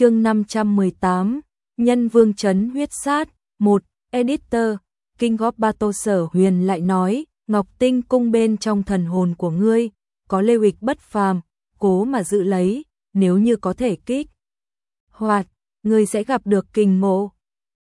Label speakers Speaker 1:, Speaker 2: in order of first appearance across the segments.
Speaker 1: chương 518, Nhân Vương Chấn huyết sát, 1, Editor, Kinh góp ba tô sở huyền lại nói, Ngọc Tinh cung bên trong thần hồn của ngươi, có lê huịch bất phàm, cố mà giữ lấy, nếu như có thể kích. Hoạt, ngươi sẽ gặp được kinh ngộ.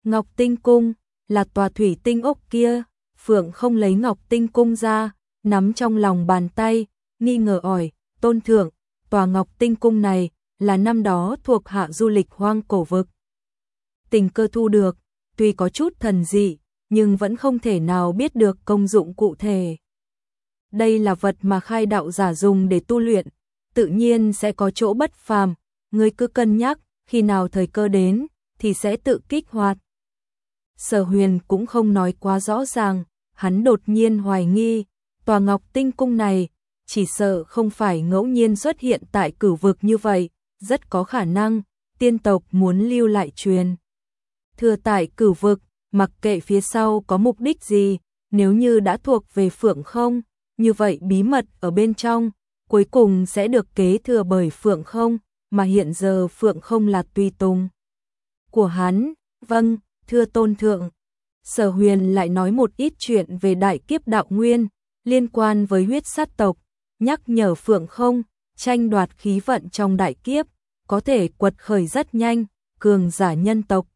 Speaker 1: Ngọc Tinh cung, là tòa thủy tinh ốc kia, Phượng không lấy Ngọc Tinh cung ra, nắm trong lòng bàn tay, nghi ngờ ỏi, tôn thượng, tòa Ngọc Tinh cung này, là năm đó thuộc hạ du lịch hoang cổ vực. Tình cơ thu được, tuy có chút thần dị, nhưng vẫn không thể nào biết được công dụng cụ thể. Đây là vật mà khai đạo giả dùng để tu luyện, tự nhiên sẽ có chỗ bất phàm, ngươi cứ cân nhắc, khi nào thời cơ đến, thì sẽ tự kích hoạt. Sở huyền cũng không nói quá rõ ràng, hắn đột nhiên hoài nghi, tòa ngọc tinh cung này, chỉ sợ không phải ngẫu nhiên xuất hiện tại cửu vực như vậy, rất có khả năng, tiên tộc muốn lưu lại truyền. Thừa tại cửu vực, mặc kệ phía sau có mục đích gì, nếu như đã thuộc về Phượng không, như vậy bí mật ở bên trong, cuối cùng sẽ được kế thừa bởi Phượng không, mà hiện giờ Phượng không là tùy tùng. Của hắn, vâng, thưa tôn thượng. Sở huyền lại nói một ít chuyện về đại kiếp đạo nguyên, liên quan với huyết sát tộc, nhắc nhở Phượng không, tranh đoạt khí vận trong đại kiếp, có thể quật khởi rất nhanh, cường giả nhân tộc.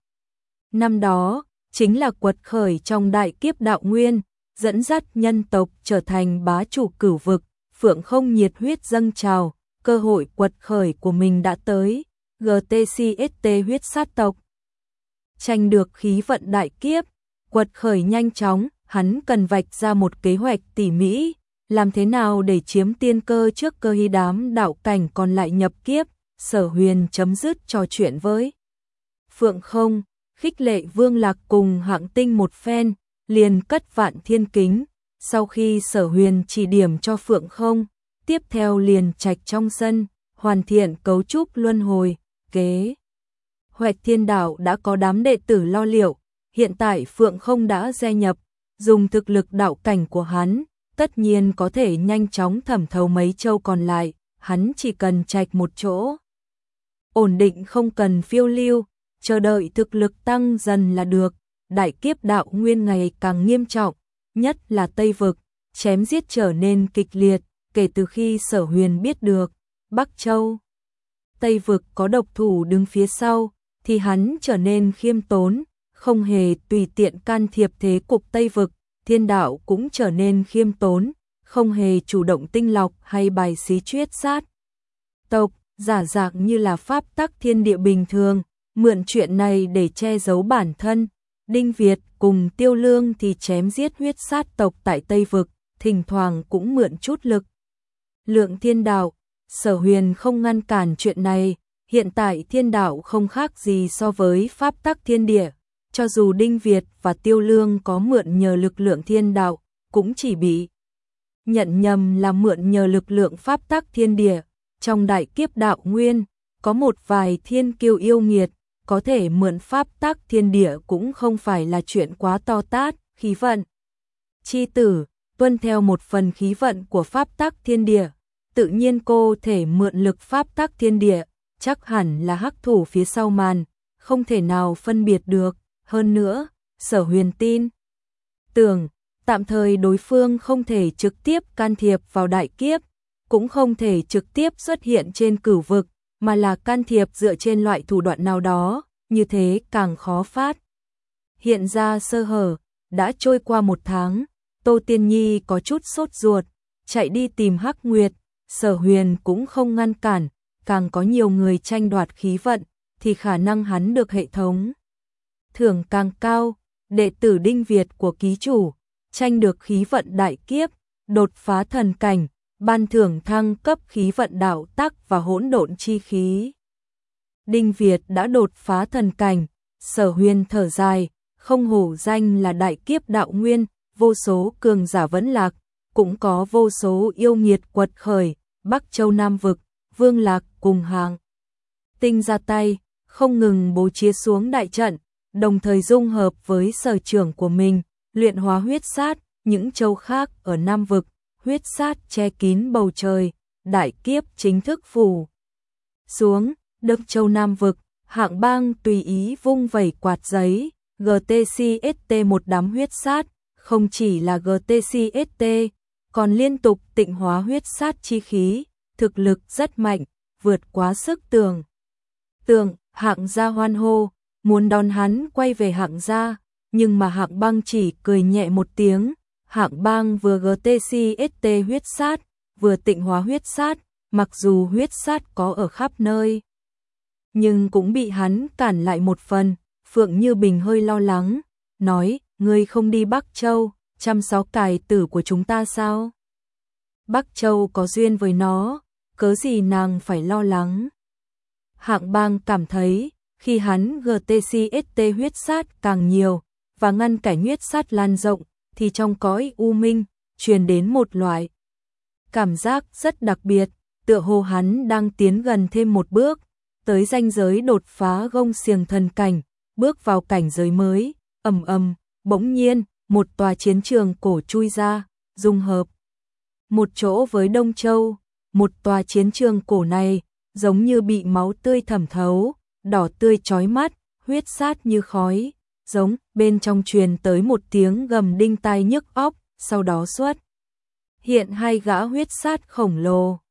Speaker 1: Năm đó, chính là quật khởi trong đại kiếp đạo nguyên, dẫn dắt nhân tộc trở thành bá chủ cửu vực, Phượng không nhiệt huyết dâng trào, cơ hội quật khởi của mình đã tới, GTCST huyết sát tộc. Tranh được khí vận đại kiếp, quật khởi nhanh chóng, hắn cần vạch ra một kế hoạch tỉ mỉ, làm thế nào để chiếm tiên cơ trước cơ hy đám đạo cảnh còn lại nhập kiếp, sở huyền chấm dứt trò chuyện với. Phượng không, khích lệ vương lạc cùng hạng tinh một phen, liền cất vạn thiên kính, sau khi sở huyền chỉ điểm cho Phượng không, tiếp theo liền trạch trong sân, hoàn thiện cấu trúc luân hồi, kế. Hoạch thiên đạo đã có đám đệ tử lo liệu, hiện tại Phượng không đã gia nhập, dùng thực lực đạo cảnh của hắn, tất nhiên có thể nhanh chóng thẩm thấu mấy châu còn lại, hắn chỉ cần trạch một chỗ. Ổn định không cần phiêu lưu, chờ đợi thực lực tăng dần là được, đại kiếp đạo nguyên ngày càng nghiêm trọng, nhất là Tây Vực, chém giết trở nên kịch liệt, kể từ khi sở huyền biết được, Bắc Châu. Tây Vực có độc thủ đứng phía sau, thì hắn trở nên khiêm tốn, không hề tùy tiện can thiệp thế cục Tây Vực, thiên đạo cũng trở nên khiêm tốn, không hề chủ động tinh lọc hay bài xí chuyết sát. Tộc, giả dạng như là pháp tắc thiên địa bình thường, mượn chuyện này để che giấu bản thân. Đinh Việt cùng Tiêu Lương thì chém giết huyết sát tộc tại Tây Vực, thỉnh thoảng cũng mượn chút lực. Lượng thiên đạo, sở huyền không ngăn cản chuyện này, hiện tại thiên đạo không khác gì so với pháp tắc thiên địa, cho dù Đinh Việt và Tiêu Lương có mượn nhờ lực lượng thiên đạo, cũng chỉ bị nhận nhầm là mượn nhờ lực lượng pháp tắc thiên địa. Trong đại kiếp đạo nguyên, có một vài thiên kiêu yêu nghiệt, có thể mượn pháp tác thiên địa cũng không phải là chuyện quá to tát, khí vận. Chi tử, tuân theo một phần khí vận của pháp tác thiên địa, tự nhiên cô thể mượn lực pháp tác thiên địa, chắc hẳn là hắc thủ phía sau màn, không thể nào phân biệt được. Hơn nữa, sở huyền tin. Tưởng, tạm thời đối phương không thể trực tiếp can thiệp vào đại kiếp, cũng không thể trực tiếp xuất hiện trên cửu vực, mà là can thiệp dựa trên loại thủ đoạn nào đó, như thế càng khó phát. Hiện ra sơ hở, đã trôi qua một tháng, Tô Tiên Nhi có chút sốt ruột, chạy đi tìm Hắc Nguyệt, sở huyền cũng không ngăn cản, càng có nhiều người tranh đoạt khí vận, thì khả năng hắn được hệ thống thưởng càng cao, đệ tử Đinh Việt của ký chủ, tranh được khí vận đại kiếp, đột phá thần cảnh, ban thưởng thăng cấp khí vận đạo tắc và hỗn độn chi khí. Đinh Việt đã đột phá thần cảnh, sở huyên thở dài, không hổ danh là đại kiếp đạo nguyên, vô số cường giả vẫn lạc, cũng có vô số yêu nghiệt quật khởi, Bắc Châu Nam Vực, Vương Lạc cùng hàng. Tinh ra tay, không ngừng bố chia xuống đại trận, đồng thời dung hợp với sở trưởng của mình, luyện hóa huyết sát, những châu khác ở Nam Vực, huyết sát che kín bầu trời, đại kiếp chính thức phủ. Xuống, Đức Châu Nam Vực, Hạng bang tùy ý vung vẩy quạt giấy, GTCST một đám huyết sát, không chỉ là GTCST, còn liên tục tịnh hóa huyết sát chi khí, thực lực rất mạnh, vượt quá sức tưởng. Tưởng, hạng gia hoan hô, muốn đón hắn quay về hạng gia, nhưng mà hạng băng chỉ cười nhẹ một tiếng, hạng bang vừa GTCST huyết sát, vừa tịnh hóa huyết sát, mặc dù huyết sát có ở khắp nơi. Nhưng cũng bị hắn cản lại một phần, Phượng Như Bình hơi lo lắng, nói, ngươi không đi Bắc Châu, chăm sóc cài tử của chúng ta sao? Bắc Châu có duyên với nó, cớ gì nàng phải lo lắng? Hạng bang cảm thấy, khi hắn GTCST huyết sát càng nhiều, và ngăn cảnh huyết sát lan rộng, thì trong cõi u minh, truyền đến một loại cảm giác rất đặc biệt, tựa hồ hắn đang tiến gần thêm một bước, tới ranh giới đột phá gông xiềng thần cảnh, bước vào cảnh giới mới, ầm ầm, bỗng nhiên, một tòa chiến trường cổ chui ra, dung hợp. Một chỗ với Đông Châu, một tòa chiến trường cổ này giống như bị máu tươi thẩm thấu, đỏ tươi chói mắt, huyết sát như khói, giống bên trong truyền tới một tiếng gầm đinh tai nhức óc, sau đó xuất hiện hai gã huyết sát khổng lồ.